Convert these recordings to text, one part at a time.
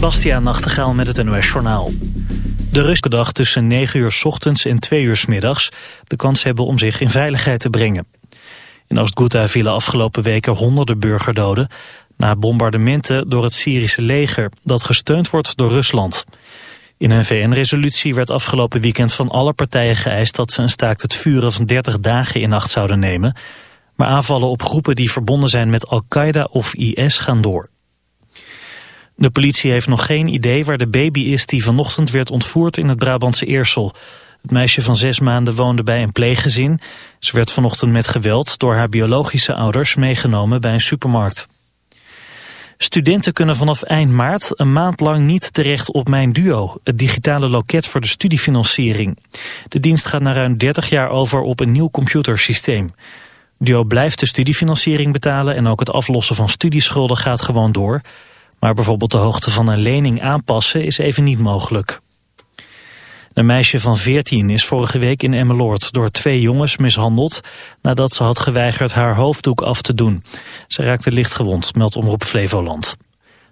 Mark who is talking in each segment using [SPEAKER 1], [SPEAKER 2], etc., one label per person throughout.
[SPEAKER 1] Bastiaan Nachtegaal met het NOS Journaal. De rustdag tussen 9 uur s ochtends en 2 uur s middags... de kans hebben om zich in veiligheid te brengen. In Oost-Ghouta vielen afgelopen weken honderden burgerdoden... na bombardementen door het Syrische leger... dat gesteund wordt door Rusland. In een VN-resolutie werd afgelopen weekend van alle partijen geëist... dat ze een staakt het vuren van 30 dagen in acht zouden nemen... maar aanvallen op groepen die verbonden zijn met Al-Qaeda of IS gaan door. De politie heeft nog geen idee waar de baby is die vanochtend werd ontvoerd in het Brabantse Eersel. Het meisje van zes maanden woonde bij een pleeggezin. Ze werd vanochtend met geweld door haar biologische ouders meegenomen bij een supermarkt. Studenten kunnen vanaf eind maart een maand lang niet terecht op Mijn Duo, het digitale loket voor de studiefinanciering. De dienst gaat na ruim 30 jaar over op een nieuw computersysteem. Duo blijft de studiefinanciering betalen en ook het aflossen van studieschulden gaat gewoon door. Maar bijvoorbeeld de hoogte van een lening aanpassen is even niet mogelijk. Een meisje van 14 is vorige week in Emmeloord door twee jongens mishandeld nadat ze had geweigerd haar hoofddoek af te doen. Ze raakte lichtgewond, meldt Omroep Flevoland.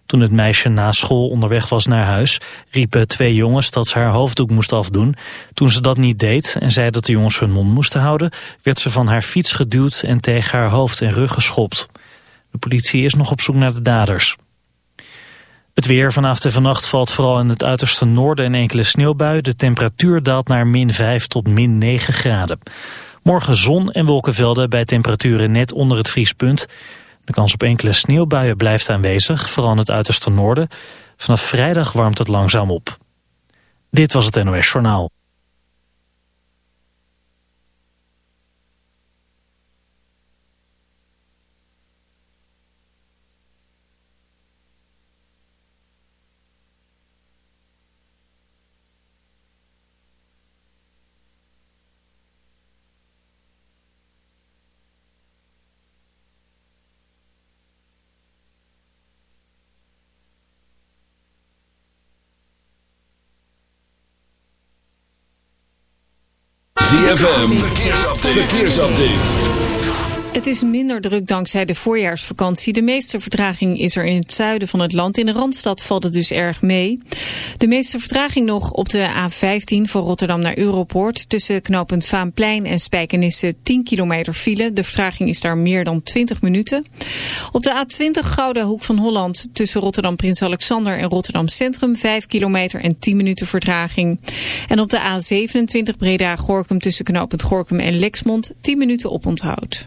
[SPEAKER 1] Toen het meisje na school onderweg was naar huis, riepen twee jongens dat ze haar hoofddoek moest afdoen. Toen ze dat niet deed en zei dat de jongens hun mond moesten houden, werd ze van haar fiets geduwd en tegen haar hoofd en rug geschopt. De politie is nog op zoek naar de daders. Het weer vanavond en vannacht valt vooral in het uiterste noorden een enkele sneeuwbui. De temperatuur daalt naar min 5 tot min 9 graden. Morgen zon en wolkenvelden bij temperaturen net onder het vriespunt. De kans op enkele sneeuwbuien blijft aanwezig, vooral in het uiterste noorden. Vanaf vrijdag warmt het langzaam op. Dit was het NOS Journaal.
[SPEAKER 2] ZFM, verkeersupdate. verkeersupdate.
[SPEAKER 3] Het is minder druk dankzij de voorjaarsvakantie. De meeste vertraging is er in het zuiden van het land. In de Randstad valt het dus erg mee. De meeste vertraging nog op de A15 van Rotterdam naar Europoort. Tussen knooppunt Vaanplein en Spijkenisse 10 kilometer file. De vertraging is daar meer dan 20 minuten. Op de A20 Gouden Hoek van Holland tussen Rotterdam Prins Alexander en Rotterdam Centrum 5 kilometer en 10 minuten vertraging. En op de A27 Breda Gorkum tussen knooppunt Gorkum en Lexmond 10 minuten oponthoud.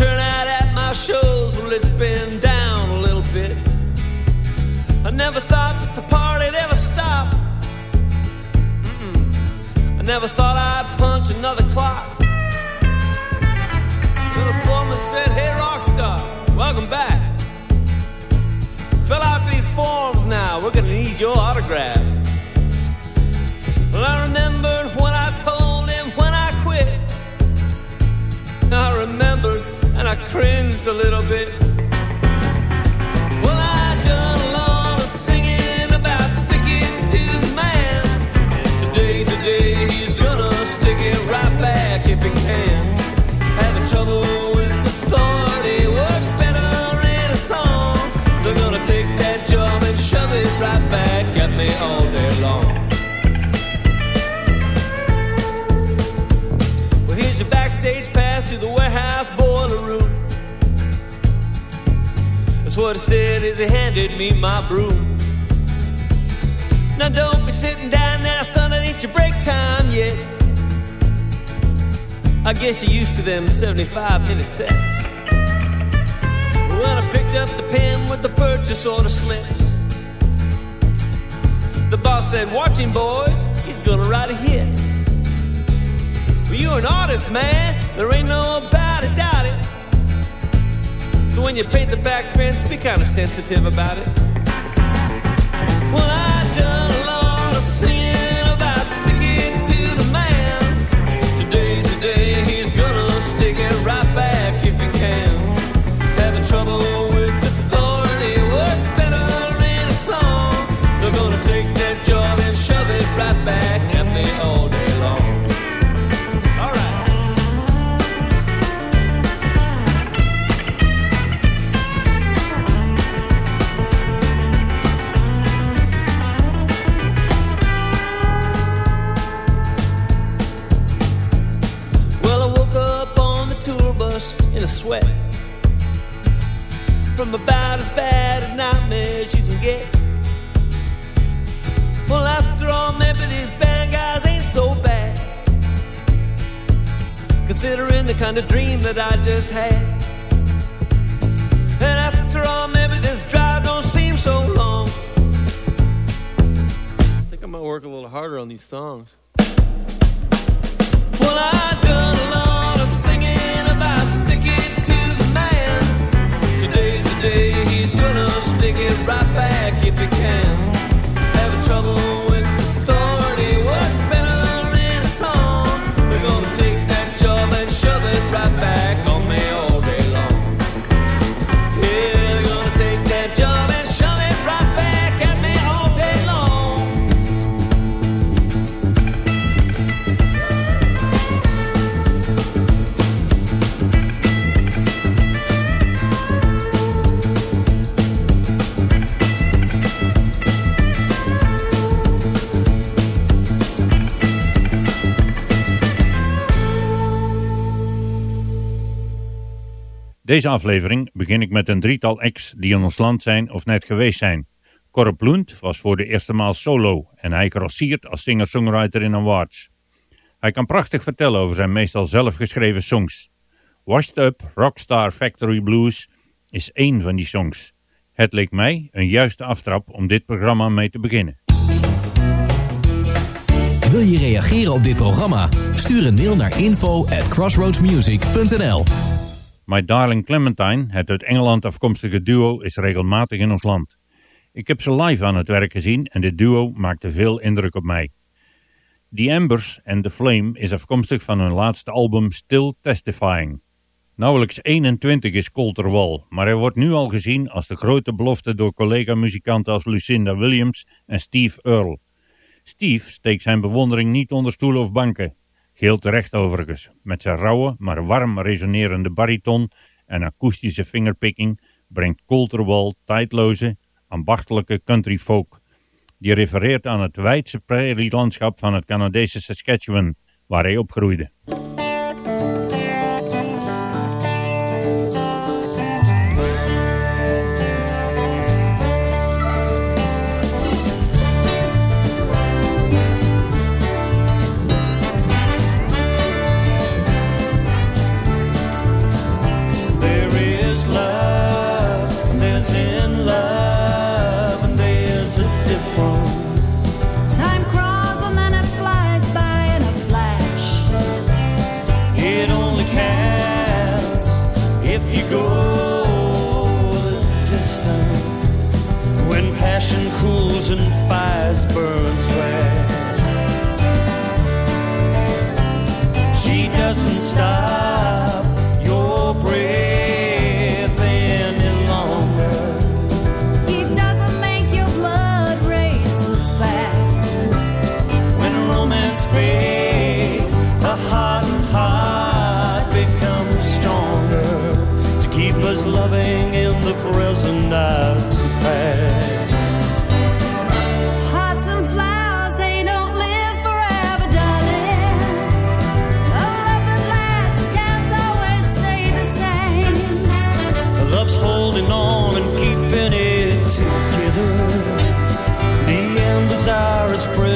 [SPEAKER 4] Turnout at my shows, well, it's been down a little bit. I never thought that the party'd ever stop. Mm-mm. I never thought I'd punch another clock. Till the foreman said, Hey, rockstar, welcome back. Fill out these forms now, we're gonna need your autograph. Well, I remembered what I told cringed a little bit. Well, I done a lot of singing about sticking to the man. Today's the day he's gonna stick it right back if he can. Having trouble with authority works better in a song. They're gonna take that job and shove it right back at me all day long. Well, here's your backstage pass what he said as he handed me my broom. Now don't be sitting down now, son, it ain't your break time yet. I guess you're used to them 75 minute sets. When I picked up the pen with the purchase order slips, the boss said, Watch him, boys, he's gonna write a hit. Well, you're an artist, man. There ain't no When you paint the back fence, be kind of sensitive about it. Nightmare you can get. Well, after all, maybe these band guys ain't so bad. Considering the kind of dream that I just had. And after all, maybe this drive don't seem so long. I think I might work a little harder on these songs. Well, I've done a lot of singing about sticking to. Today's the day he's gonna stick it right back if he can. Having trouble
[SPEAKER 5] Deze aflevering begin ik met een drietal acts die in ons land zijn of net geweest zijn. Corp Lund was voor de eerste maal solo en hij grossiert als singer-songwriter in awards. Hij kan prachtig vertellen over zijn meestal zelfgeschreven songs. Washed Up Rockstar Factory Blues is één van die songs. Het leek mij een juiste aftrap om dit programma mee te beginnen.
[SPEAKER 6] Wil je reageren op dit programma? Stuur een mail naar info at crossroadsmusic.nl
[SPEAKER 5] My Darling Clementine, het uit Engeland afkomstige duo, is regelmatig in ons land. Ik heb ze live aan het werk gezien en dit duo maakte veel indruk op mij. The Embers and The Flame is afkomstig van hun laatste album Still Testifying. Nauwelijks 21 is Colter Wall, maar hij wordt nu al gezien als de grote belofte door collega-muzikanten als Lucinda Williams en Steve Earle. Steve steekt zijn bewondering niet onder stoelen of banken. Geheel terecht overigens. Met zijn rauwe, maar warm resonerende bariton en akoestische fingerpicking brengt Colter Wall tijdloze, ambachtelijke country folk. Die refereert aan het wijdse prairielandschap van het Canadese Saskatchewan, waar hij opgroeide.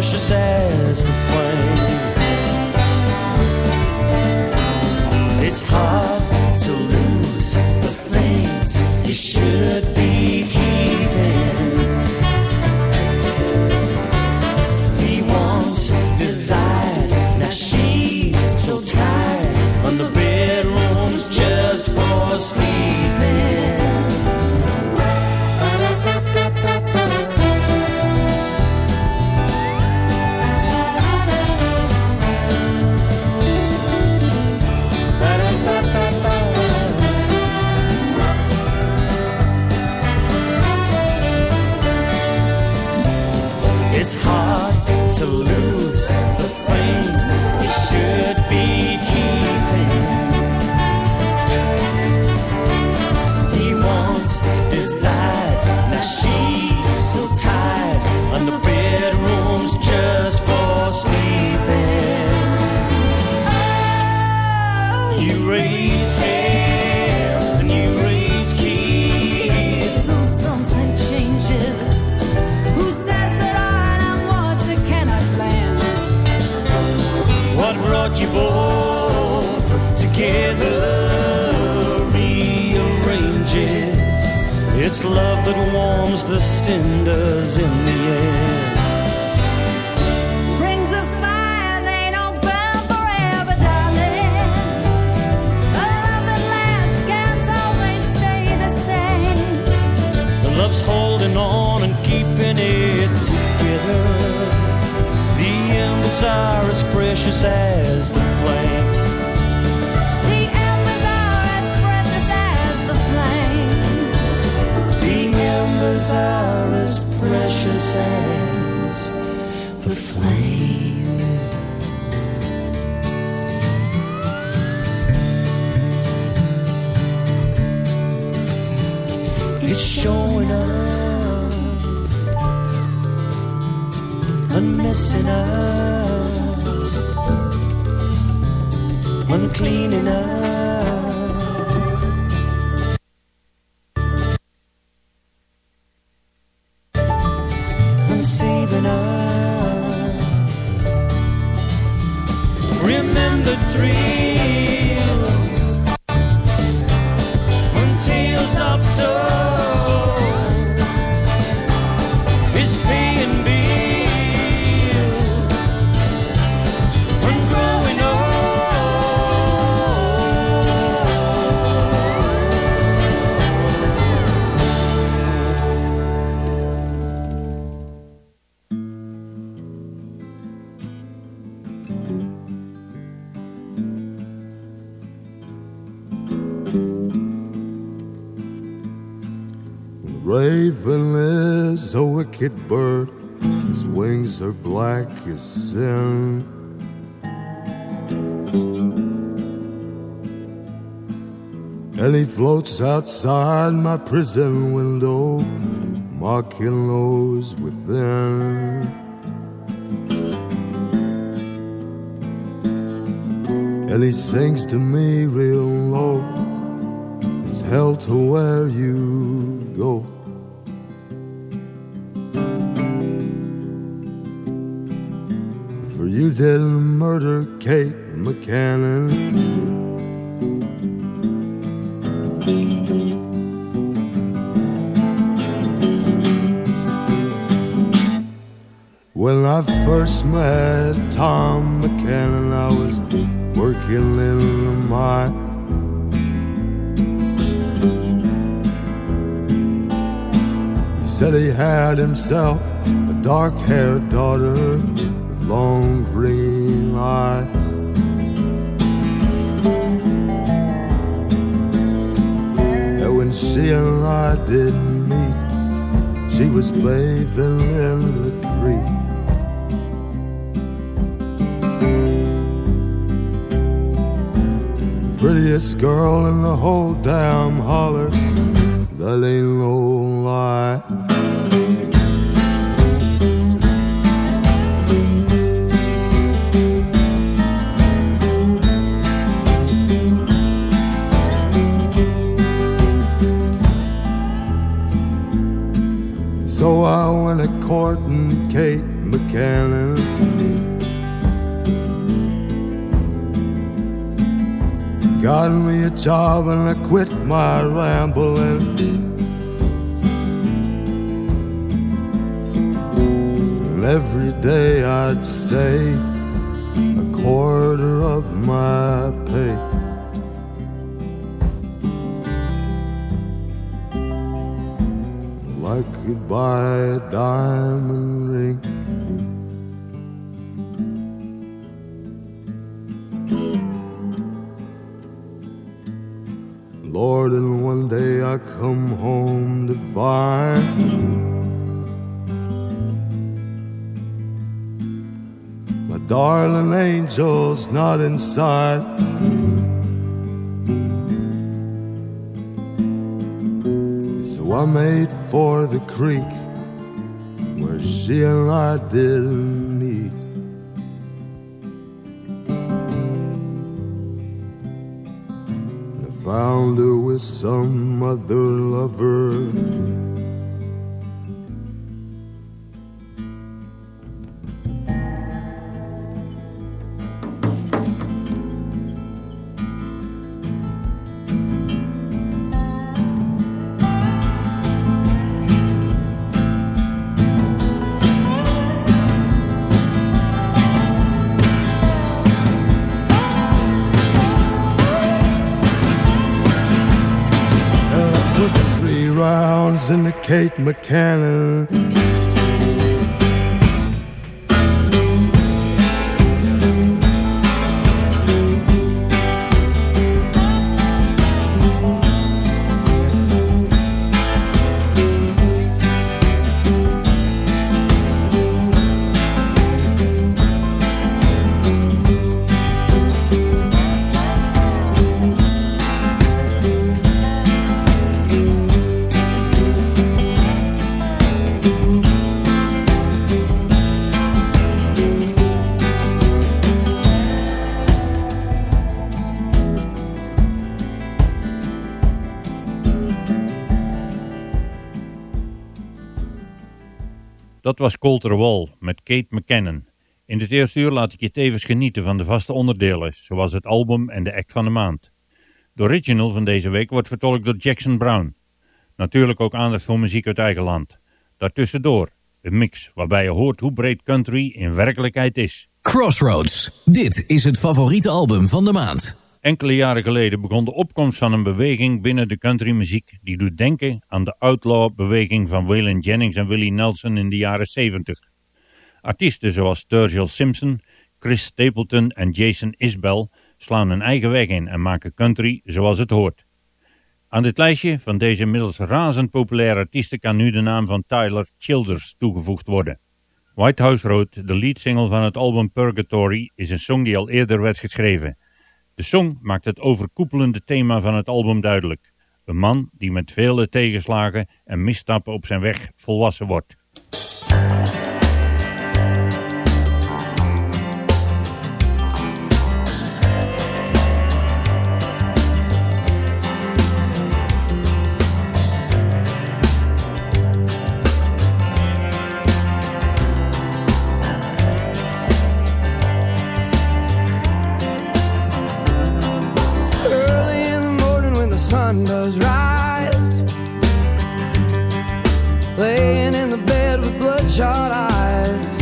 [SPEAKER 7] precious as the flame.
[SPEAKER 8] delicate bird. His wings are black as sin. And he floats outside my prison window, mocking those within. And he sings to me real low, he's hell to where you go. You didn't murder Kate McCannon. When I first met Tom McCannon, I was working in a mine. He said he had himself a dark haired daughter long green eyes. That when she and I did meet, she was bathing in the creek. Prettiest girl in the whole damn holler. That ain't no lie. So I went a courting Kate McCannon. Got me a job and I quit my rambling. And every day I'd say a quarter of my you'd buy a diamond ring. Lord, and one day I come home to find my darling angel's not inside. Made for the creek where she and I didn't meet. And I found her with some other lover. Kate McCannon.
[SPEAKER 5] Dat was Colter Wall met Kate McKinnon. In dit eerste uur laat ik je tevens genieten van de vaste onderdelen, zoals het album en de act van de maand. De original van deze week wordt vertolkt door Jackson Brown. Natuurlijk ook aandacht voor muziek uit eigen land. Daartussendoor een mix waarbij je hoort hoe breed country in werkelijkheid is.
[SPEAKER 6] Crossroads. Dit is het favoriete album van de maand.
[SPEAKER 5] Enkele jaren geleden begon de opkomst van een beweging binnen de countrymuziek die doet denken aan de outlaw-beweging van Waylon Jennings en Willie Nelson in de jaren 70. Artiesten zoals Sturgill Simpson, Chris Stapleton en Jason Isbell slaan hun eigen weg in en maken country zoals het hoort. Aan dit lijstje van deze inmiddels razend populaire artiesten kan nu de naam van Tyler Childers toegevoegd worden. White House Road, de leadsingle van het album Purgatory, is een song die al eerder werd geschreven. De song maakt het overkoepelende thema van het album duidelijk. Een man die met vele tegenslagen en misstappen op zijn weg volwassen wordt.
[SPEAKER 9] Sun does rise, laying in the bed with bloodshot eyes.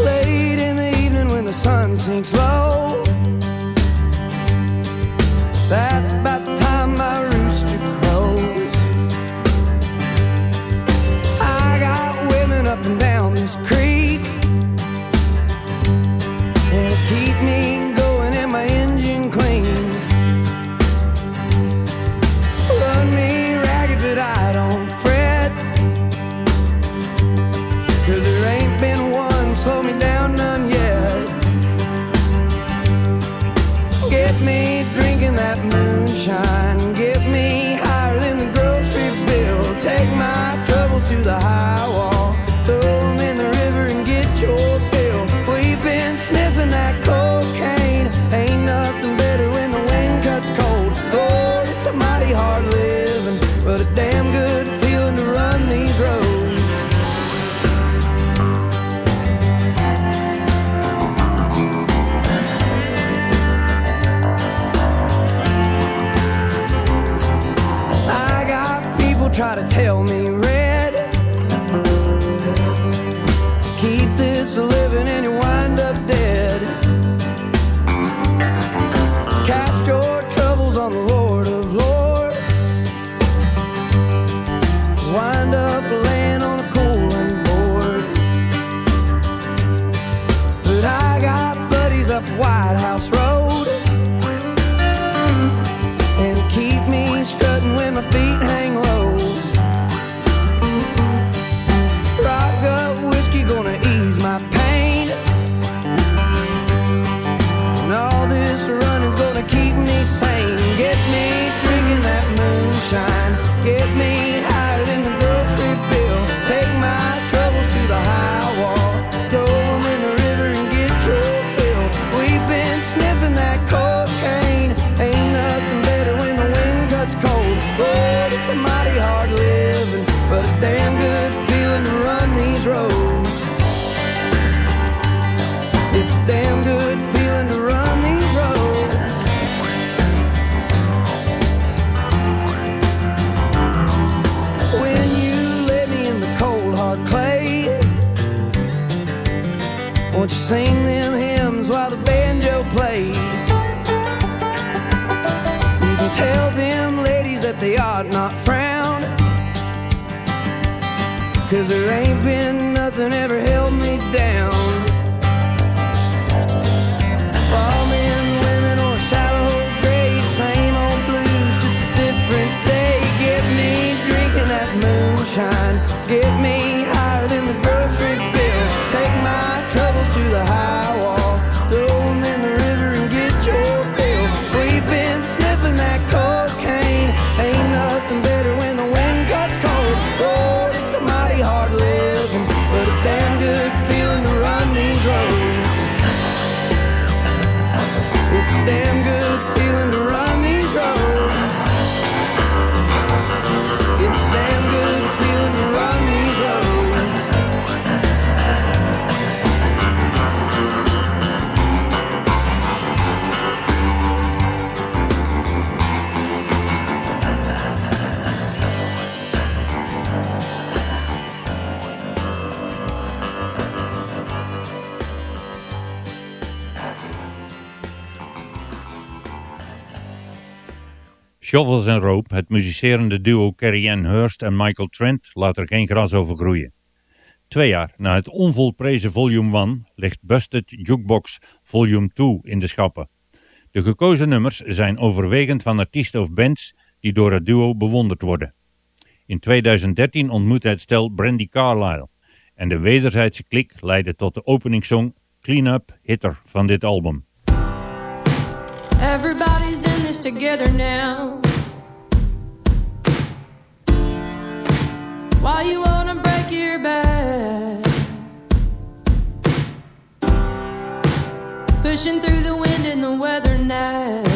[SPEAKER 9] Late in the evening when the sun sinks low, a damn good feeling to run these roads. Cause there ain't been nothing ever held me down.
[SPEAKER 5] Shovels en Rope, het muzicerende duo Carrie Ann Hurst en Michael Trent, laat er geen gras over groeien. Twee jaar na het onvolprezen volume 1 ligt Busted Jukebox volume 2 in de schappen. De gekozen nummers zijn overwegend van artiesten of bands die door het duo bewonderd worden. In 2013 ontmoette het stel Brandy Carlisle, en de wederzijdse klik leidde tot de openingssong Clean Up Hitter van dit album.
[SPEAKER 10] this together now. Why you wanna break your back? Pushing through the wind and the weather now.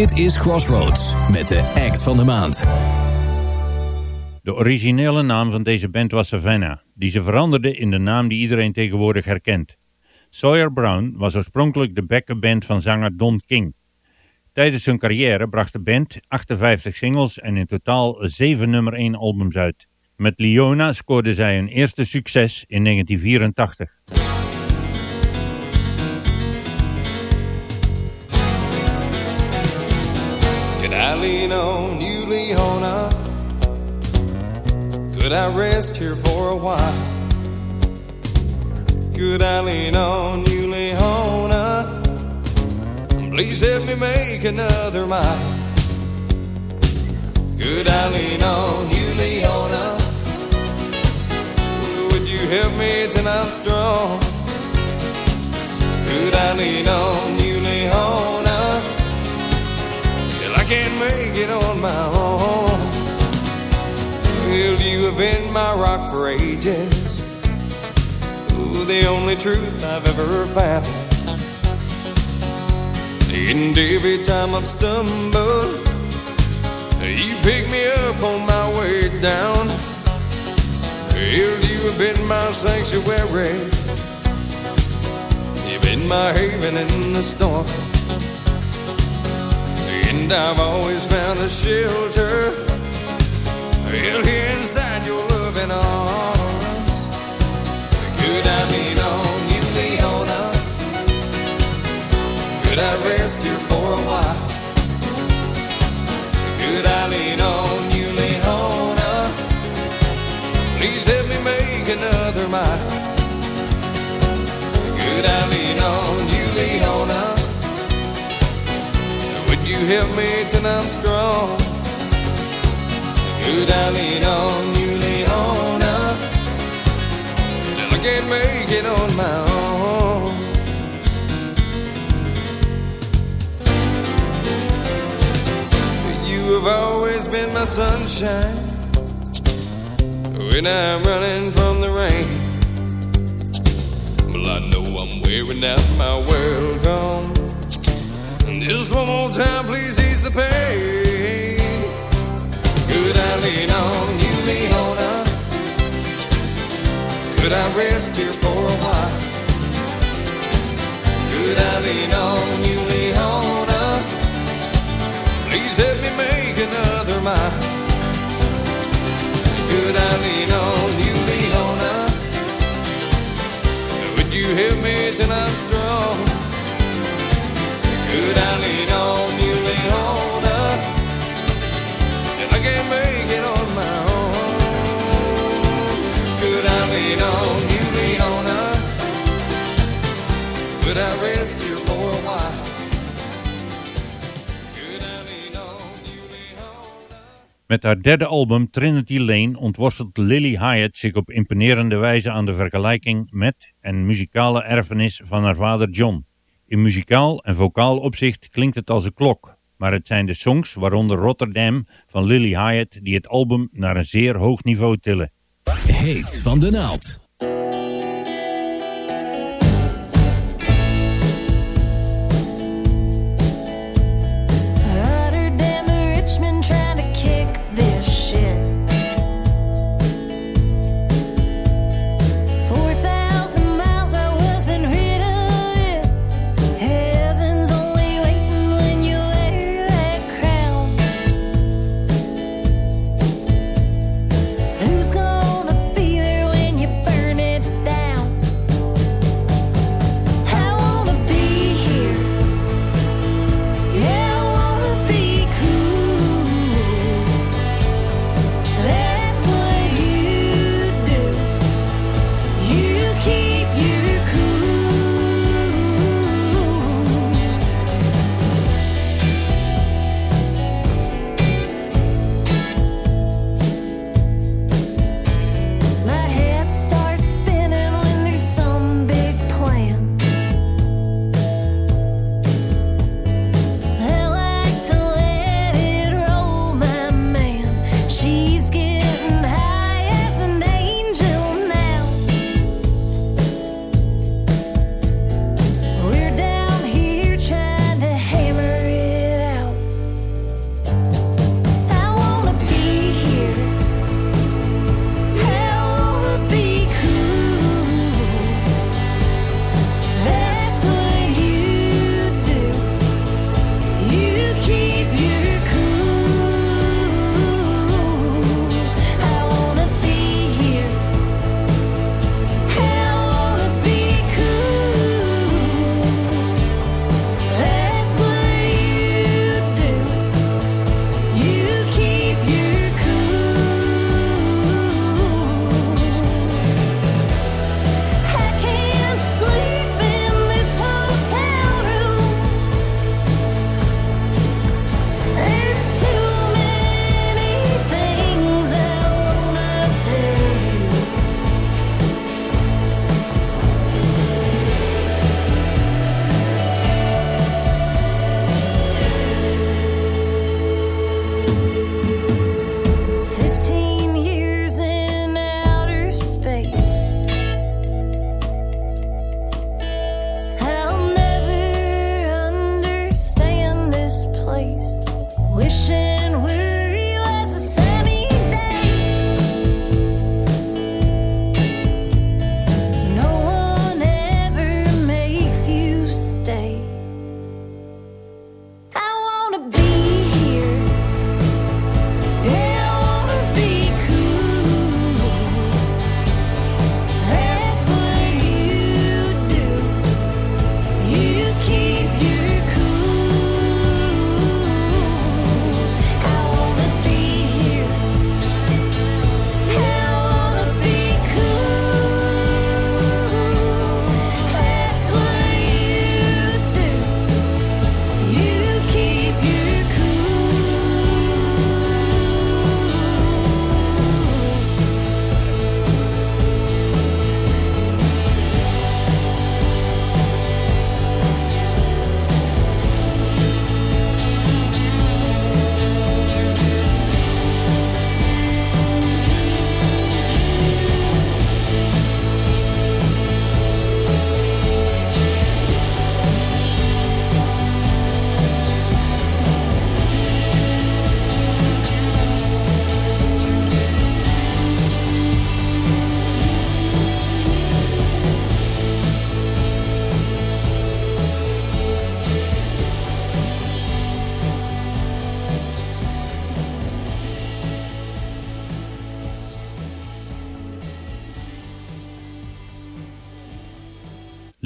[SPEAKER 6] Dit is Crossroads met de act van de maand.
[SPEAKER 5] De originele naam van deze band was Savannah, die ze veranderde in de naam die iedereen tegenwoordig herkent. Sawyer Brown was oorspronkelijk de backup band van zanger Don King. Tijdens hun carrière bracht de band 58 singles en in totaal 7 nummer 1 albums uit. Met Leona scoorde zij hun eerste succes in 1984.
[SPEAKER 11] Lean on you, Leona? Could I rest here for a while? Could I lean on you, Leona? Please help me make another mile. Could I lean on you, Leona? Would you help me till I'm strong? Could I lean on you, can't make it on my own. Well, you have been my rock for ages. Ooh, the only truth I've ever found. And every time I've stumbled, you pick me up on my way down. Well, you have been my sanctuary. You've been my haven in the storm. And I've always found a shelter inside your loving arms Could I lean on you, Leona? Could I rest here for a while? Could I lean on you, Leona? Please help me make another mile Could I lean on help me till I'm strong? Could I lean on you, Leona? Till I can't make it on my own. You have always been my sunshine when I'm running from the rain. Well, I know I'm wearing out my welcome. And Just one more time, please ease the pain. Could I lean on you, Leona? Could I rest here for a while? Could I lean on you, Leona? Please help me make another mile. Could I lean on you, Leona? Would you help me till I'm strong?
[SPEAKER 5] Met haar derde album Trinity Lane ontworstelt Lily Hyatt zich op imponerende wijze aan de vergelijking met en muzikale erfenis van haar vader John. In muzikaal en vocaal opzicht klinkt het als een klok, maar het zijn de songs, waaronder Rotterdam van Lily Hyatt, die het album naar een zeer hoog niveau tillen.
[SPEAKER 6] Heet van de naald.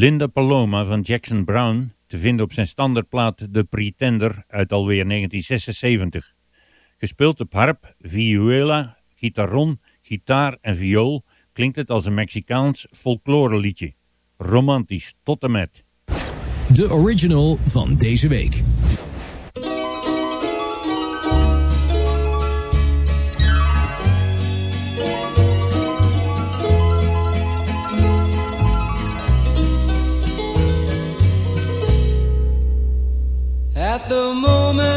[SPEAKER 5] Linda Paloma van Jackson Brown, te vinden op zijn standaardplaat The Pretender uit alweer 1976. Gespeeld op harp, vihuela, gitaron, gitaar en viool klinkt het als een Mexicaans folkloreliedje. Romantisch tot en met.
[SPEAKER 6] De original van deze week.
[SPEAKER 12] At the moment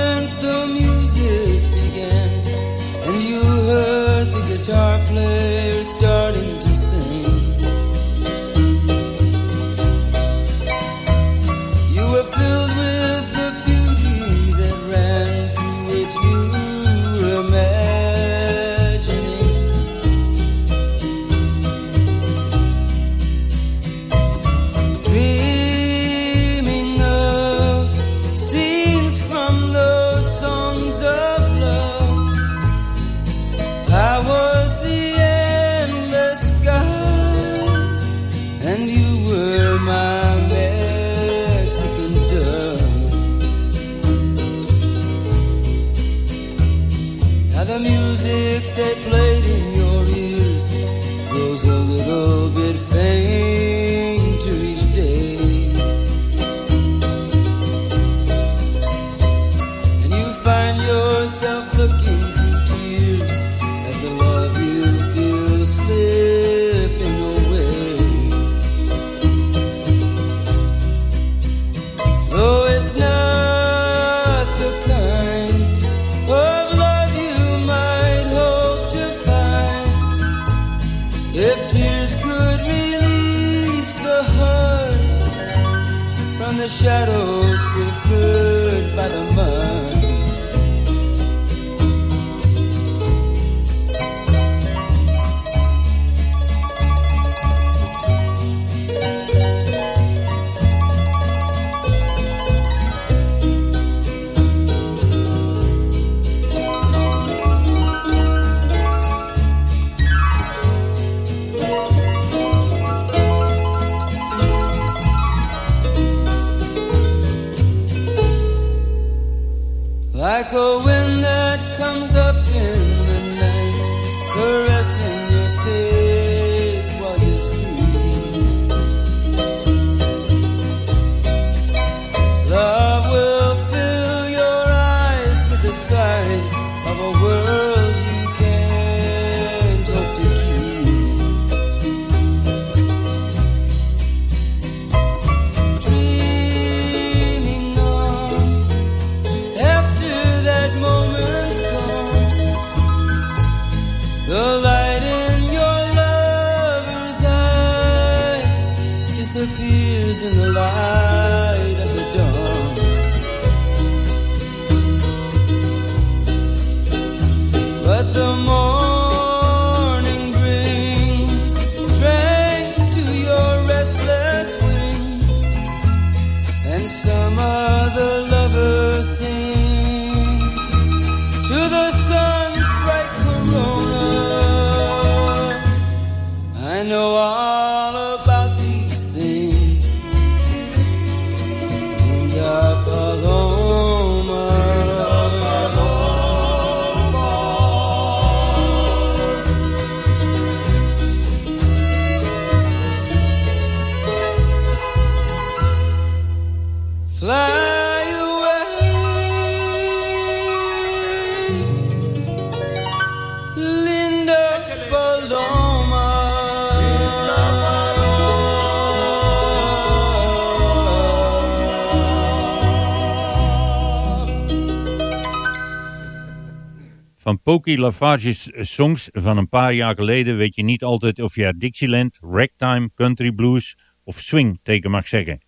[SPEAKER 5] Pokey Lafarge's songs van een paar jaar geleden weet je niet altijd of je er Dixieland, ragtime, country blues of swing tegen mag zeggen.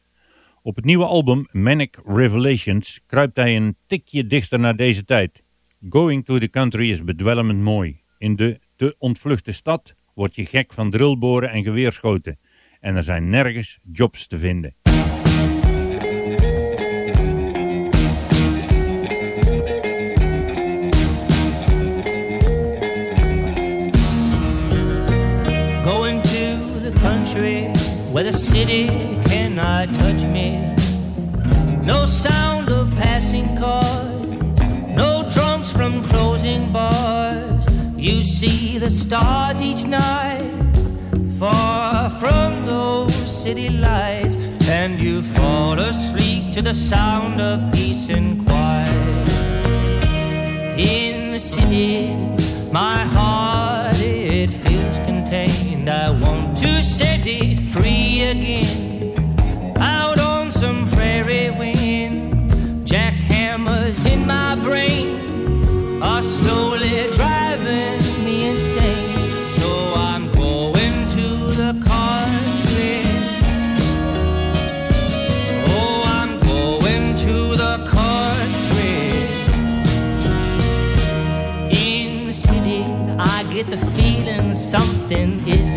[SPEAKER 5] Op het nieuwe album Manic Revelations kruipt hij een tikje dichter naar deze tijd. Going to the country is bedwelmend mooi. In de te ontvluchte stad word je gek van drillboren en geweerschoten. En er zijn nergens jobs te vinden.
[SPEAKER 13] Where the city cannot touch me. No sound of passing cars, no drums from closing bars. You see the stars each night, far from those city lights, and you fall asleep to the sound of peace and quiet. In the city, my heart it feels contained. I want to set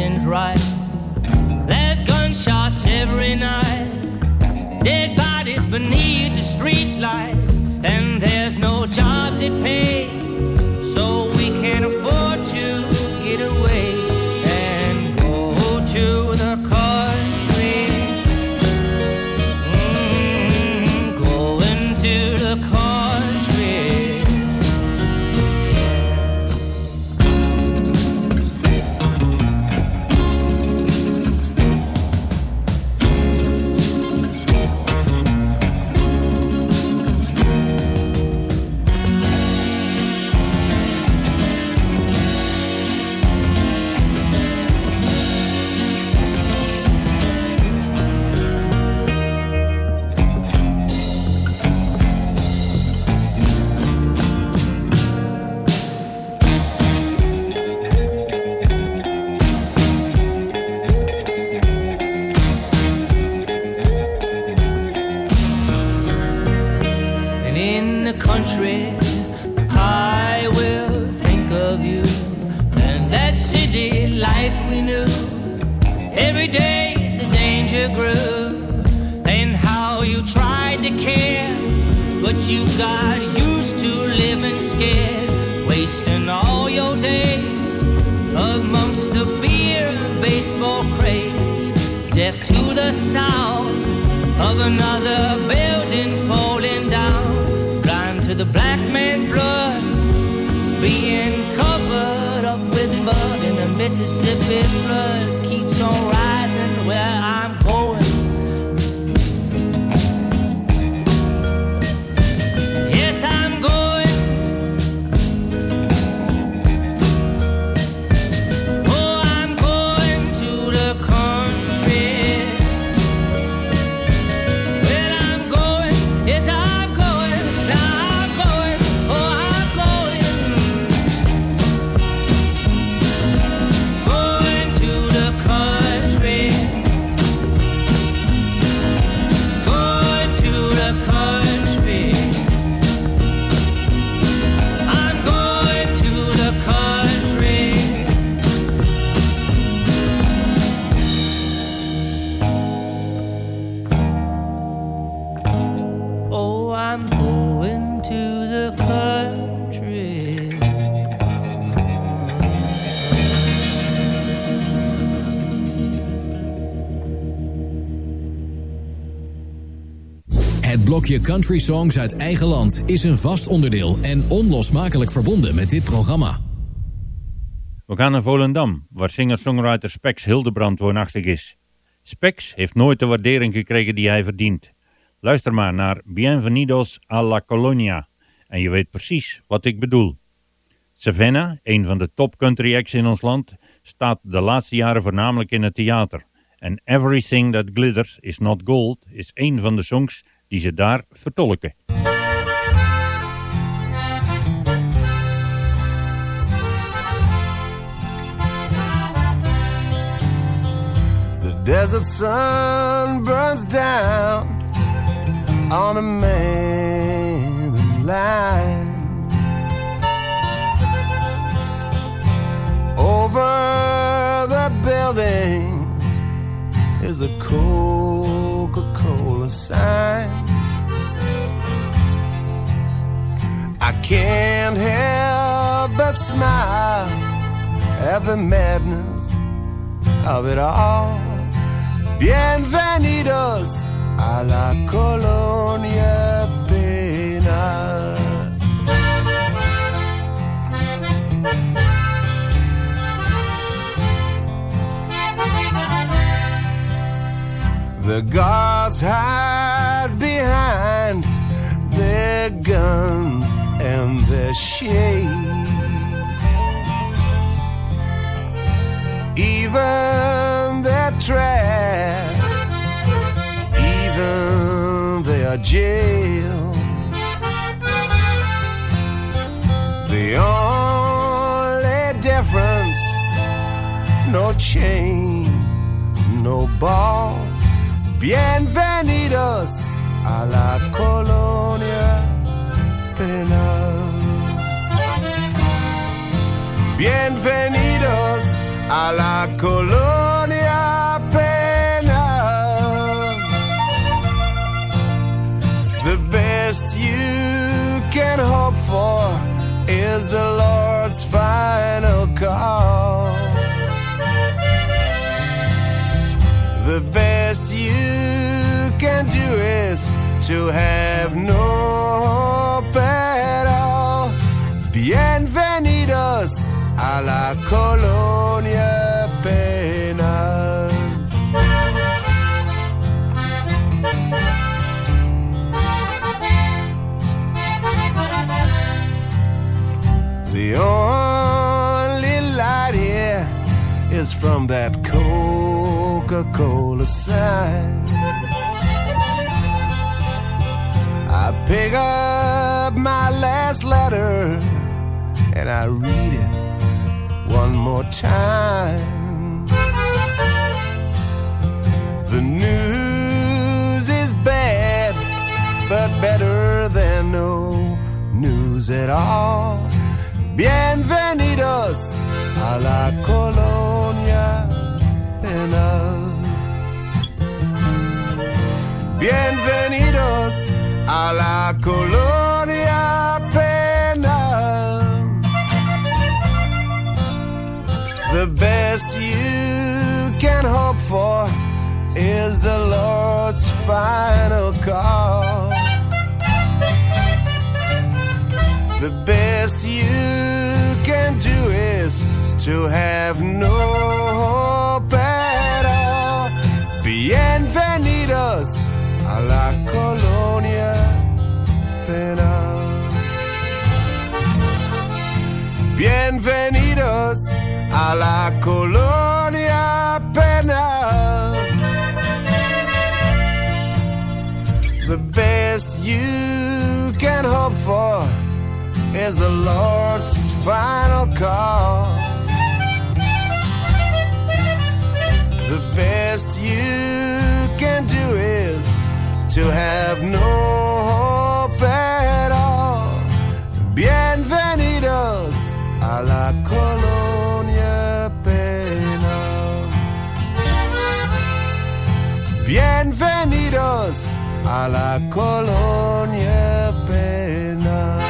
[SPEAKER 13] isn't right. There's gunshots every night, dead bodies beneath the street light, and there's no jobs that pay,
[SPEAKER 6] Het blokje country songs uit eigen land is een vast onderdeel en onlosmakelijk verbonden met dit programma.
[SPEAKER 5] We gaan naar Volendam, waar singer-songwriter Spex Hildebrand woonachtig is. Spex heeft nooit de waardering gekregen die hij verdient. Luister maar naar Bienvenidos a la Colonia en je weet precies wat ik bedoel. Savannah, een van de top country acts in ons land, staat de laatste jaren voornamelijk in het theater. En Everything That Glitters Is Not Gold is een van de songs die ze daar vertolken.
[SPEAKER 14] The desert sun burns down on a man line. Over the building is a Coca-Cola sign. I can't help but smile at the madness of it all. Bienvenidos a la colonia penal. The guards hide behind their guns and their shades. Even their trap, even their jail. The only difference, no chain, no ball. Bienvenidos a la colonia. A la colonia penal. The best you can hope for is the Lord's final call. The best you can do is to have Coca Cola sign. I pick up my last letter and I read it one more time. The news is bad, but better than no news at all. Bienvenidos a la colonia penal. Bienvenidos a la colonia penal. The best you can hope for is the Lord's final call. The best you can do is to have no Bienvenidos a la colonia penal. The best you can hope for is the Lord's final call. The best you can do is to have no Bienvenidos a la colonia penal.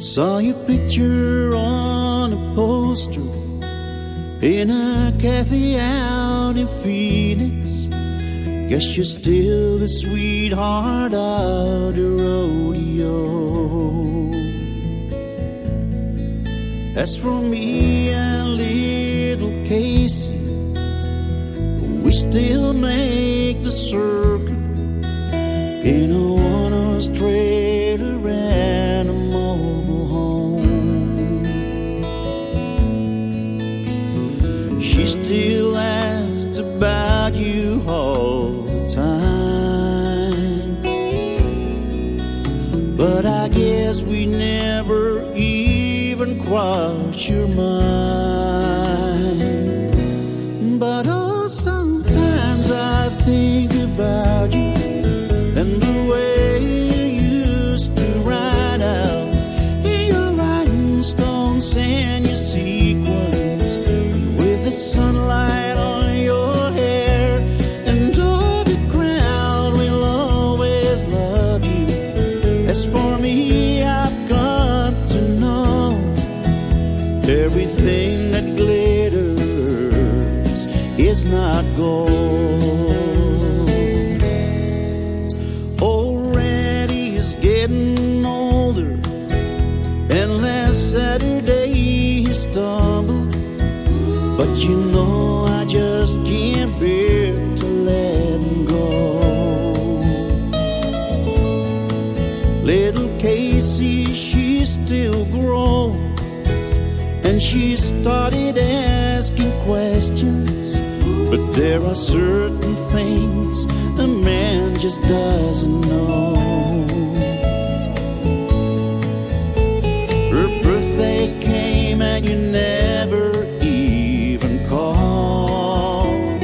[SPEAKER 15] Saw your picture on a poster in a cafe out in Phoenix. Guess you're still the sweetheart of the rodeo. As for me and little Casey, we still make the circuit in a one-horse trailer and a mobile home. She still there are certain things a man just doesn't know. Her birthday came and you never even called.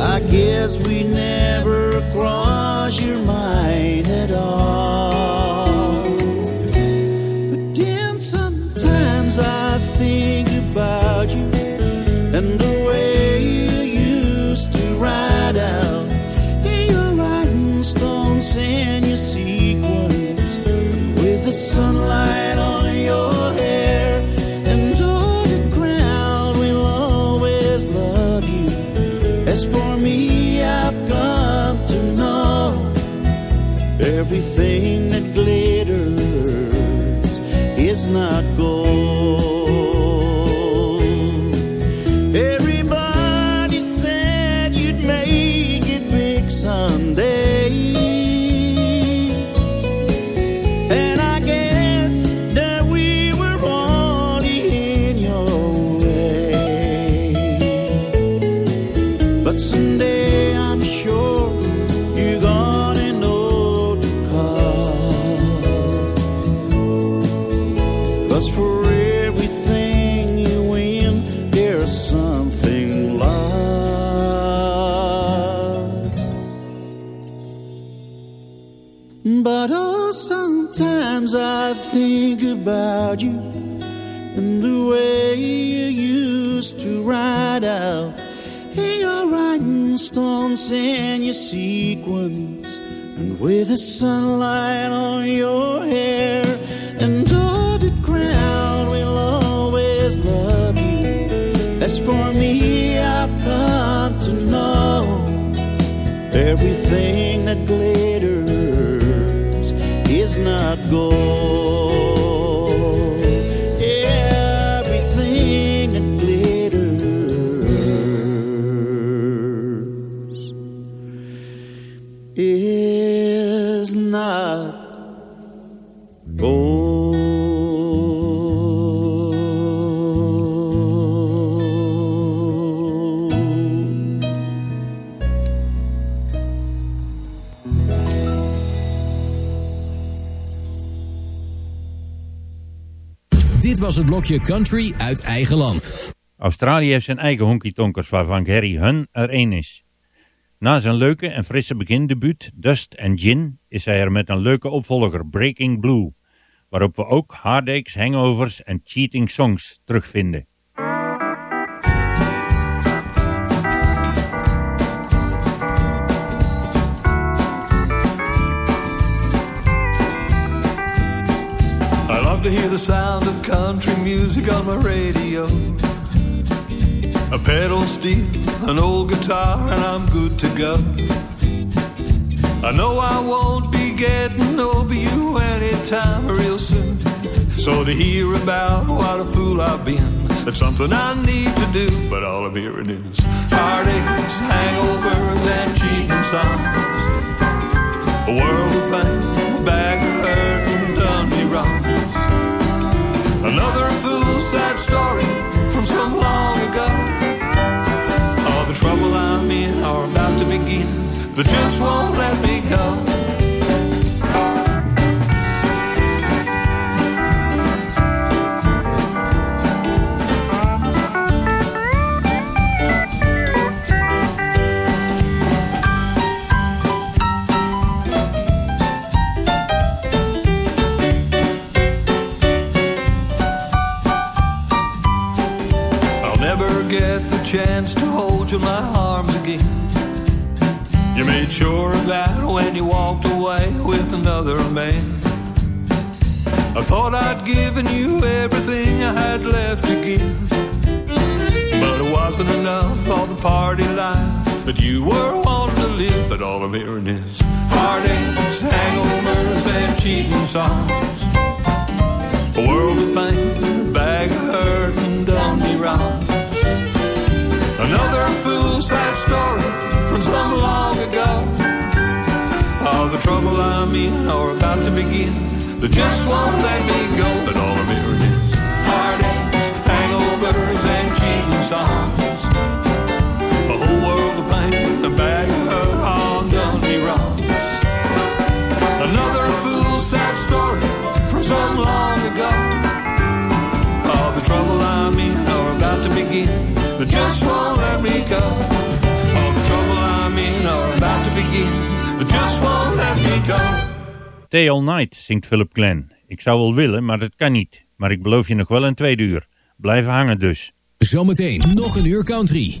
[SPEAKER 15] I guess we never crossed your mind at all. But then sometimes I think about you and sunlight on your hair and will always love you. As for me, I've come to know everything that glitters is not gold. With the sunlight on your hair, and all the crowd will always love you. As for me, I've come to know everything that glitters is not gold.
[SPEAKER 6] Dit was het blokje Country uit eigen land.
[SPEAKER 5] Australië heeft zijn eigen honky-tonkers waarvan Gary Hun er één is. Na zijn leuke en frisse begindebuut Dust and Gin is hij er met een leuke opvolger Breaking Blue, waarop we ook Heartaches, Hangovers en Cheating Songs terugvinden.
[SPEAKER 16] I love to hear the sound of country music on my radio. A pedal steel, an old guitar, and I'm good to go. I know I won't be getting over you anytime real soon. So to hear about what a fool I've been, it's something I need to do. But all I'm hearing is heartaches, hangovers, and cheating songs. A world of pain, a bag of hurt, and done me wrong. Another fool's sad story from some long ago. Trouble I'm in are about to begin. They just won't let me go. Get the chance to hold you in my arms again. You made sure of that when you walked away with another man. I thought I'd given you everything I had left to give. But it wasn't enough for the party life that you were wanting to live. But all I'm hearing is heartaches, hangovers, and cheating songs. A world of pain, a bag of hurt, and done me wrong. Sad story from some long ago. All the trouble I'm in or about to begin, they just won't let me go. But all I'm heartaches, hangovers, and cheating songs. A whole world of pain, a bag of all done me wrong. Another fool sad story from some long ago. All the trouble I'm in or about to begin, just won't let me go. All the trouble I'm in or about to begin, they just won't let me go.
[SPEAKER 5] Stay All Night, zingt Philip Glenn. Ik zou wel willen, maar dat kan niet. Maar ik beloof je nog wel een tweede uur. Blijven hangen dus.
[SPEAKER 17] Zometeen nog een uur country.